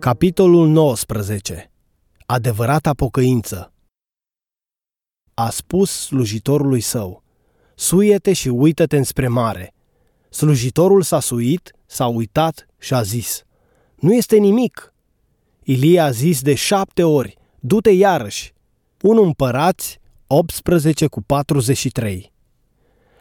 Capitolul 19. Adevărata pocăință. A spus slujitorului său, suiete și uită-te înspre mare. Slujitorul s-a suit, s-a uitat și a zis, nu este nimic. Ilie a zis de șapte ori, du-te iarăși. 1 împărați, 18 cu 43.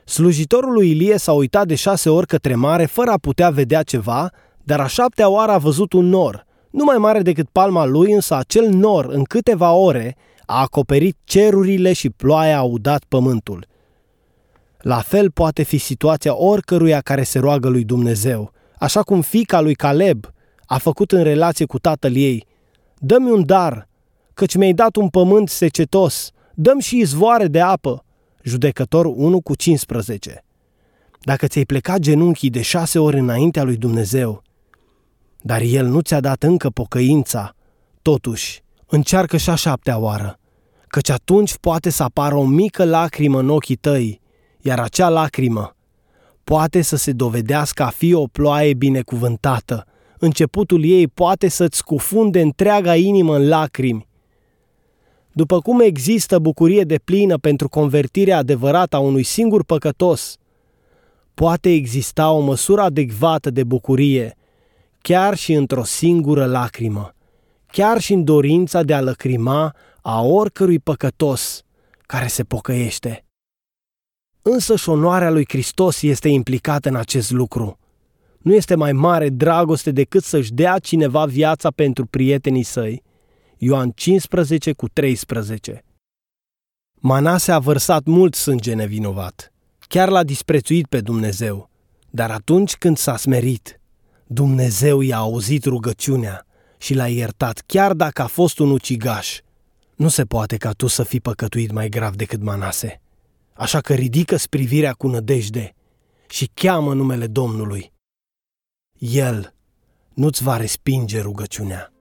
Slujitorul lui Ilie s-a uitat de șase ori către mare fără a putea vedea ceva, dar a șaptea oară a văzut un nor – nu mai mare decât palma lui, însă acel nor, în câteva ore, a acoperit cerurile și ploaia a udat pământul. La fel poate fi situația oricăruia care se roagă lui Dumnezeu, așa cum fica lui Caleb a făcut în relație cu tatăl ei. Dă-mi un dar, căci mi-ai dat un pământ secetos, dăm și izvoare de apă. Judecător 1 cu 15. Dacă ți-ai plecat genunchii de șase ori înaintea lui Dumnezeu, dar el nu ți-a dat încă pocăința. Totuși, încearcă și a șaptea oară, căci atunci poate să apară o mică lacrimă în ochii tăi, iar acea lacrimă poate să se dovedească a fi o ploaie binecuvântată. Începutul ei poate să-ți scufunde întreaga inimă în lacrimi. După cum există bucurie de plină pentru convertirea adevărată a unui singur păcătos, poate exista o măsură adecvată de bucurie chiar și într-o singură lacrimă, chiar și în dorința de a lăcrima a oricărui păcătos care se pocăiește. Însă și onoarea lui Hristos este implicată în acest lucru. Nu este mai mare dragoste decât să-și dea cineva viața pentru prietenii săi. Ioan 15 cu 13 Manase a vărsat mult sânge nevinovat. Chiar l-a disprețuit pe Dumnezeu. Dar atunci când s-a smerit, Dumnezeu i-a auzit rugăciunea și l-a iertat, chiar dacă a fost un ucigaș. Nu se poate ca tu să fii păcătuit mai grav decât Manase. Așa că ridică privirea cu nădejde și cheamă numele Domnului. El nu-ți va respinge rugăciunea.